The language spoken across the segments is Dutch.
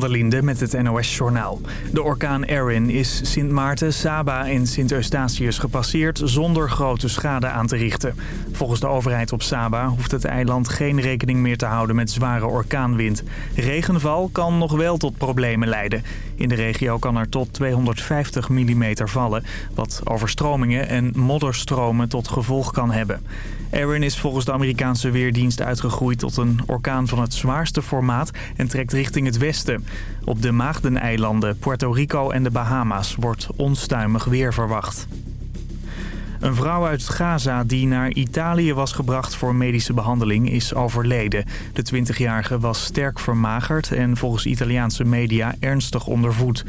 van der Linde met het NOS-journaal. De orkaan Erin is Sint Maarten, Saba en Sint Eustatius gepasseerd zonder grote schade aan te richten. Volgens de overheid op Saba hoeft het eiland geen rekening meer te houden met zware orkaanwind. Regenval kan nog wel tot problemen leiden. In de regio kan er tot 250 mm vallen, wat overstromingen en modderstromen tot gevolg kan hebben. Erin is volgens de Amerikaanse Weerdienst uitgegroeid tot een orkaan van het zwaarste formaat en trekt richting het westen. Op de Maagdeneilanden, Puerto Rico en de Bahama's wordt onstuimig weer verwacht. Een vrouw uit Gaza die naar Italië was gebracht voor medische behandeling is overleden. De 20-jarige was sterk vermagerd en volgens Italiaanse media ernstig ondervoed.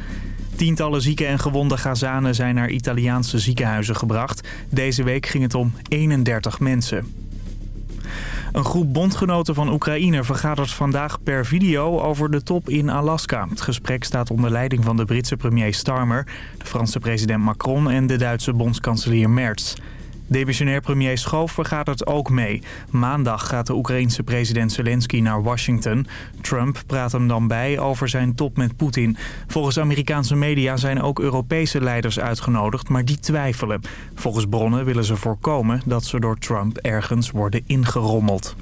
Tientallen zieke en gewonde Gazanen zijn naar Italiaanse ziekenhuizen gebracht. Deze week ging het om 31 mensen. Een groep bondgenoten van Oekraïne vergadert vandaag per video over de top in Alaska. Het gesprek staat onder leiding van de Britse premier Starmer, de Franse president Macron en de Duitse bondskanselier Merz. Demissionair premier Schoof vergadert ook mee. Maandag gaat de Oekraïense president Zelensky naar Washington. Trump praat hem dan bij over zijn top met Poetin. Volgens Amerikaanse media zijn ook Europese leiders uitgenodigd, maar die twijfelen. Volgens bronnen willen ze voorkomen dat ze door Trump ergens worden ingerommeld.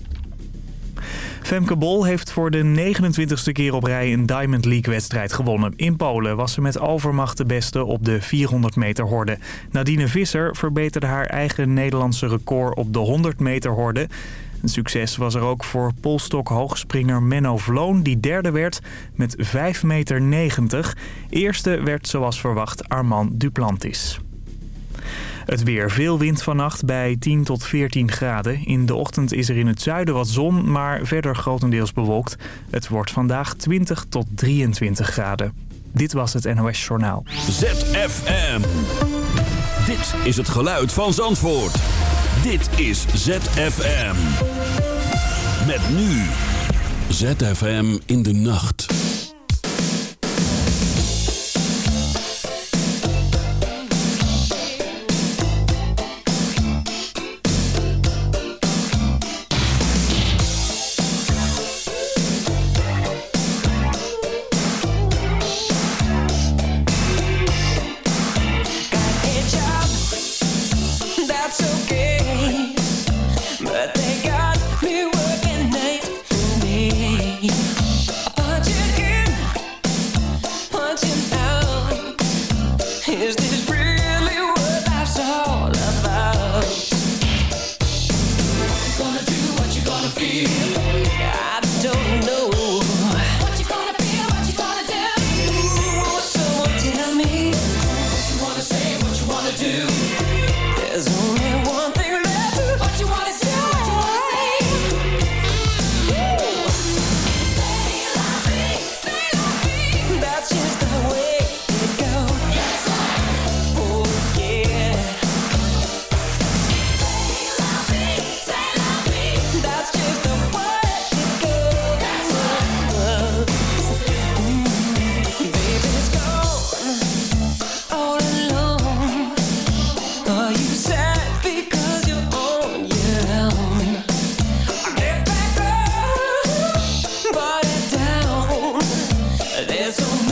Femke Bol heeft voor de 29ste keer op rij een Diamond League-wedstrijd gewonnen. In Polen was ze met overmacht de beste op de 400 meter horde. Nadine Visser verbeterde haar eigen Nederlandse record op de 100 meter horde. Een succes was er ook voor polstok hoogspringer Menno Vloon, die derde werd met 5,90 meter. Eerste werd zoals verwacht Armand Duplantis. Het weer. Veel wind vannacht bij 10 tot 14 graden. In de ochtend is er in het zuiden wat zon, maar verder grotendeels bewolkt. Het wordt vandaag 20 tot 23 graden. Dit was het NOS Journaal. ZFM. Dit is het geluid van Zandvoort. Dit is ZFM. Met nu. ZFM in de nacht. There's so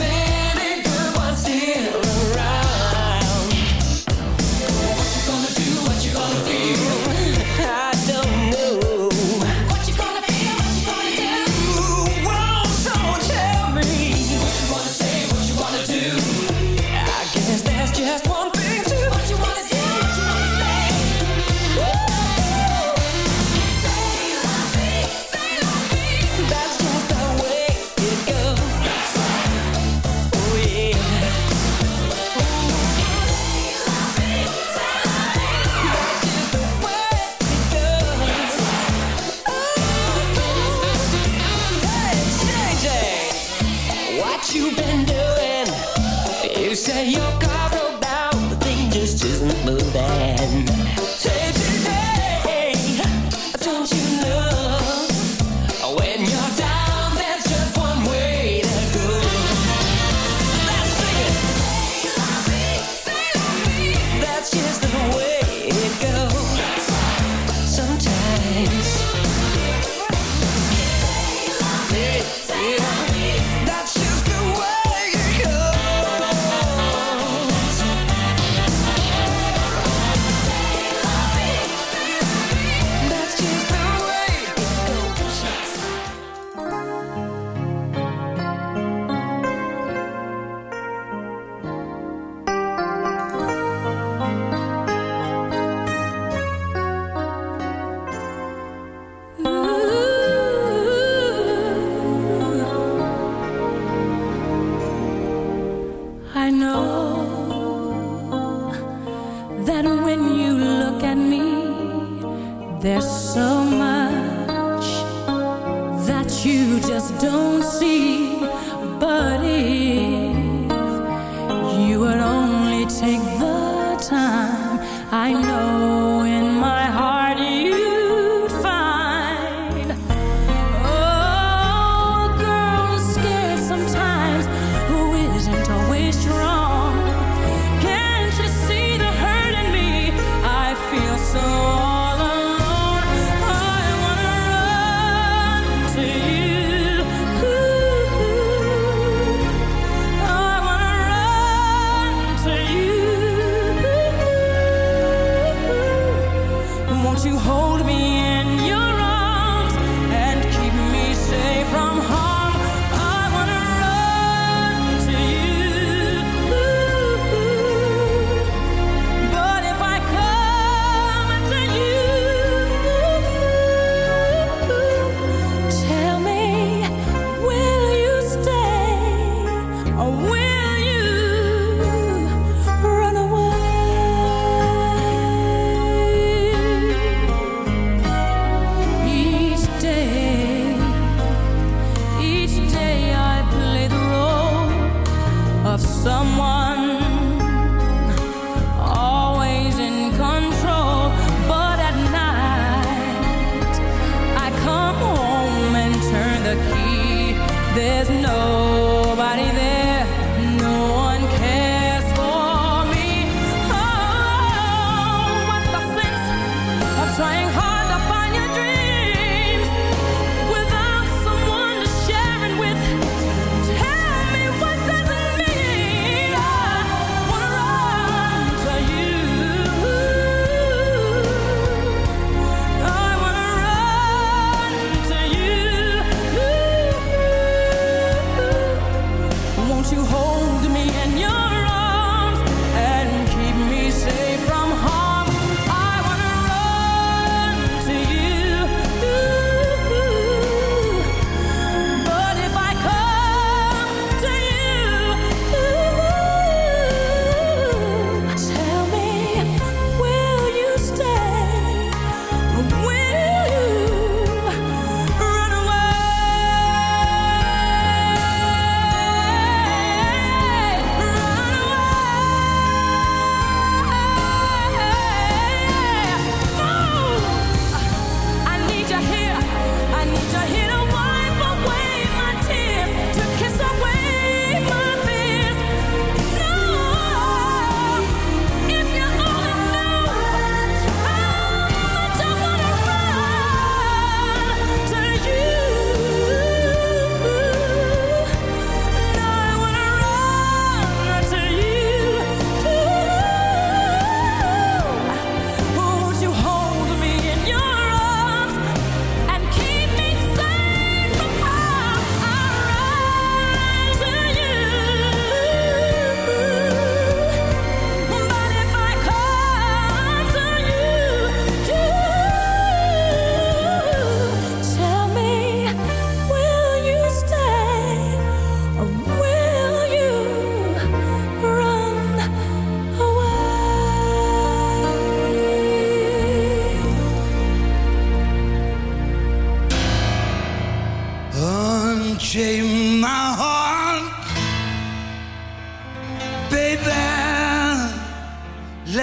There's so much that you just don't see But if you would only take the time I know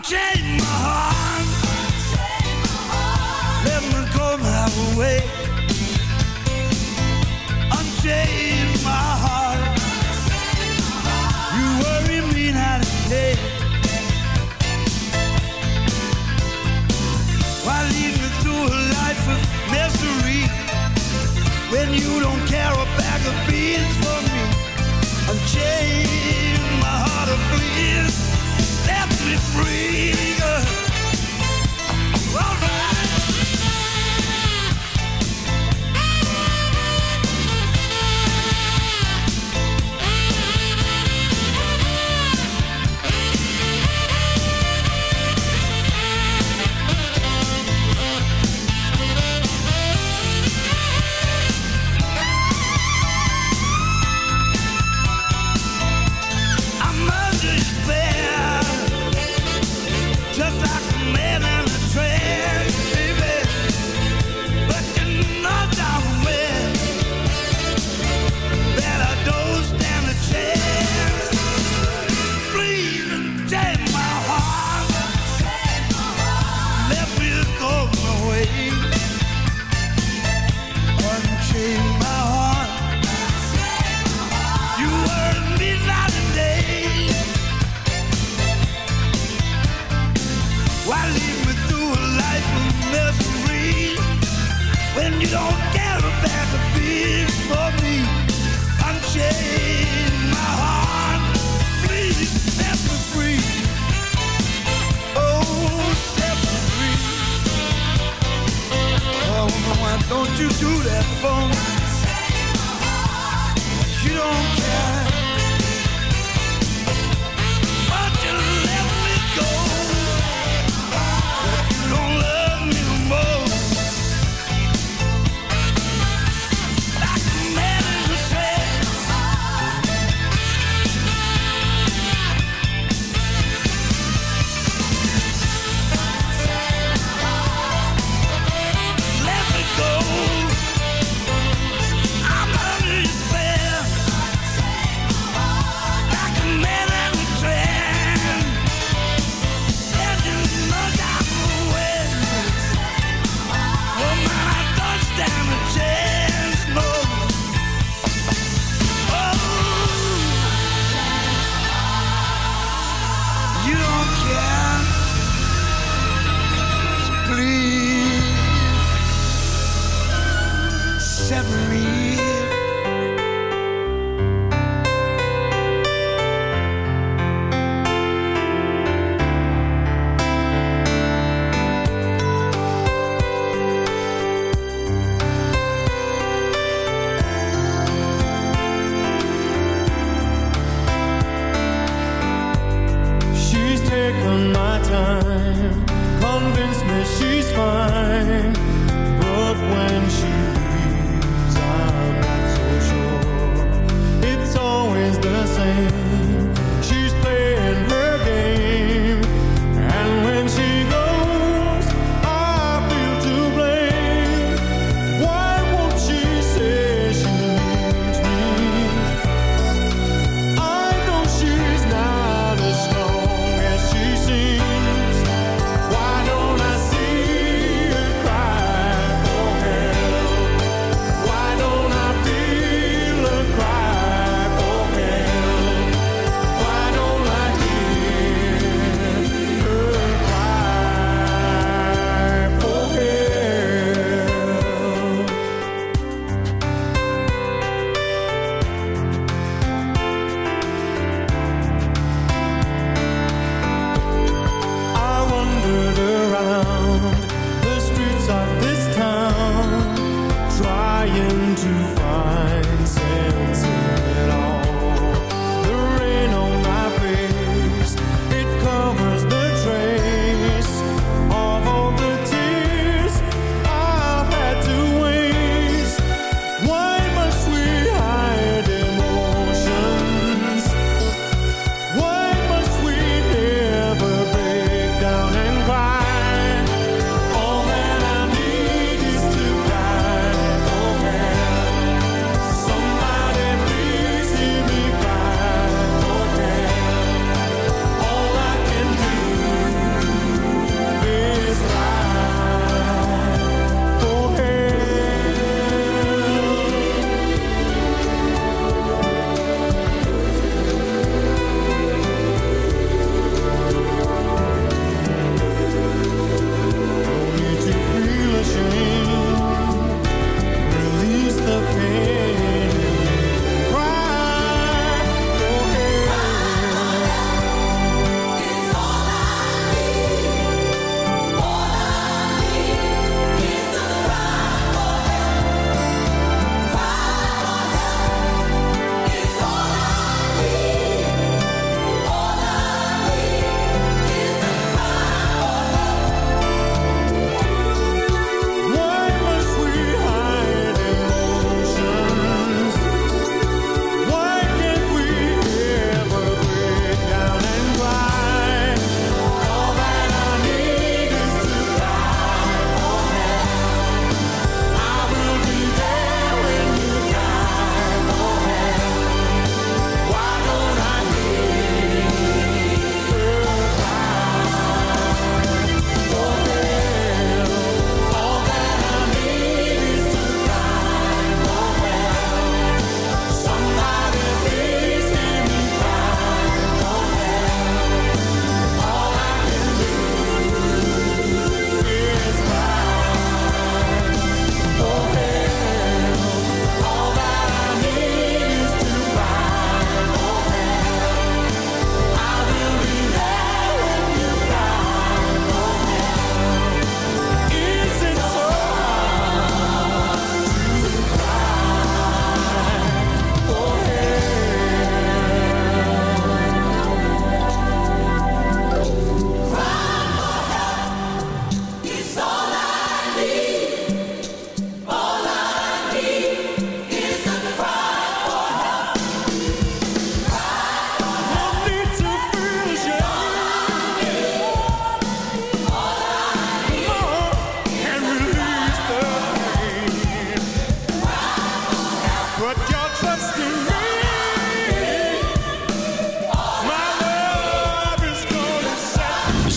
Change. Don't you do that for me. You don't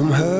Some hurt.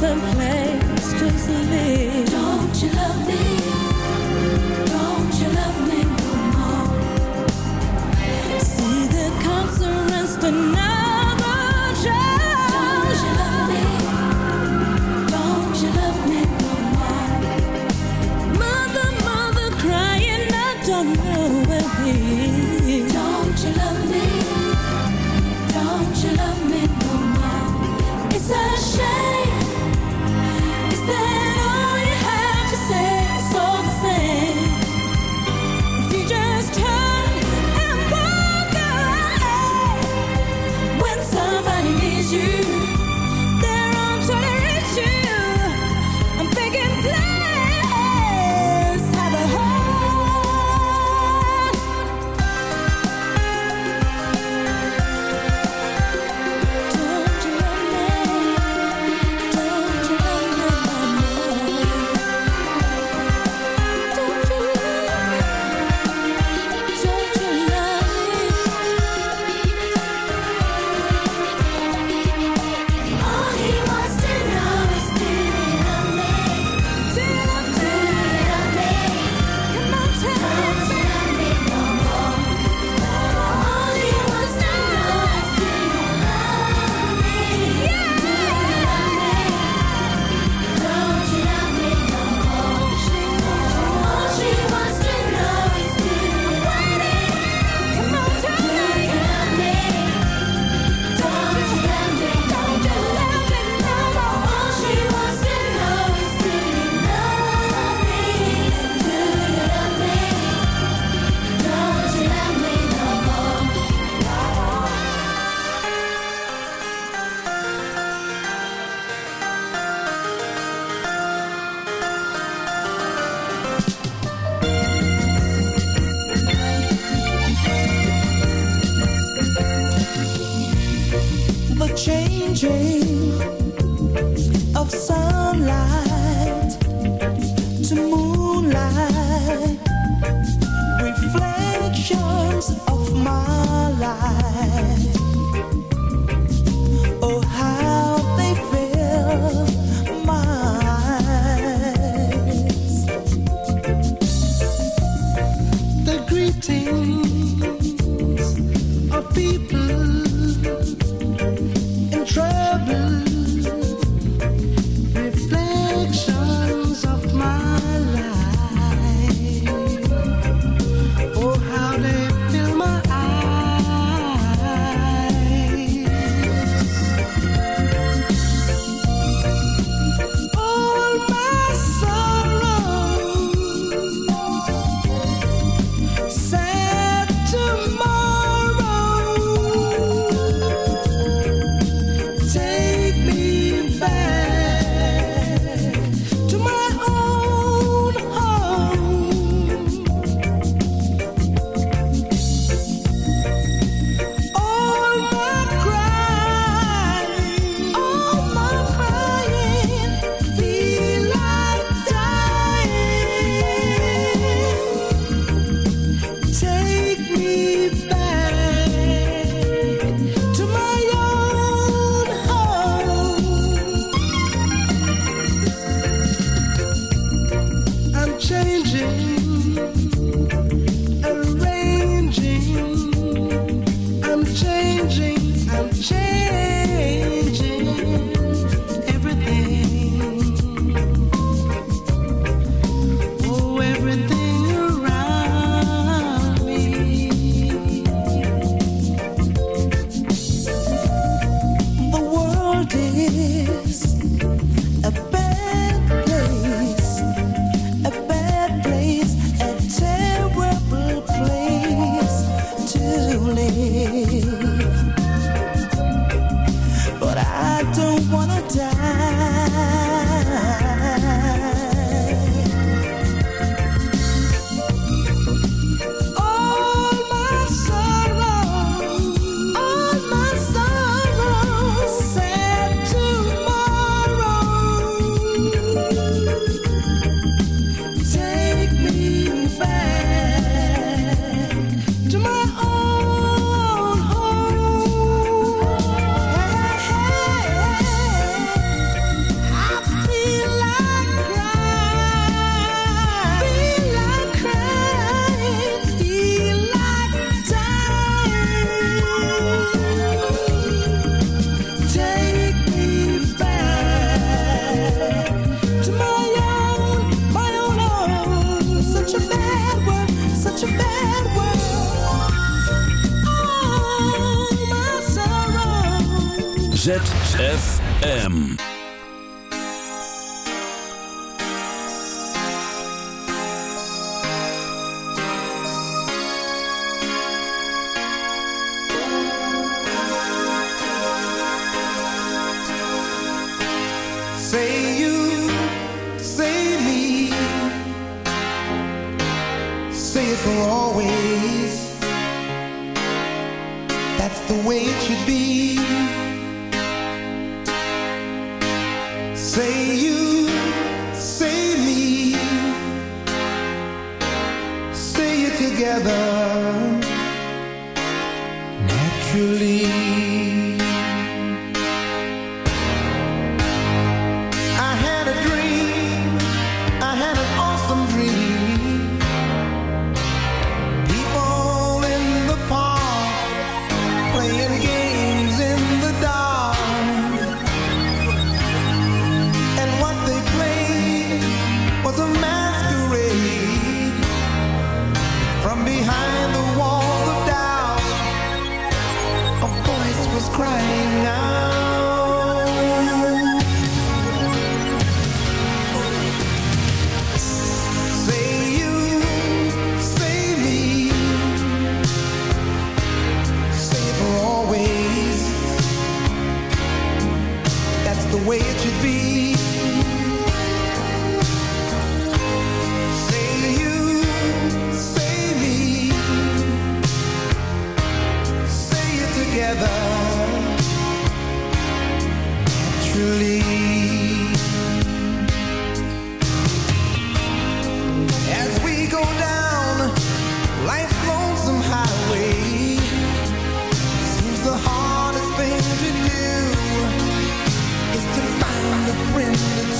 someplace place to live. Don't you love me? when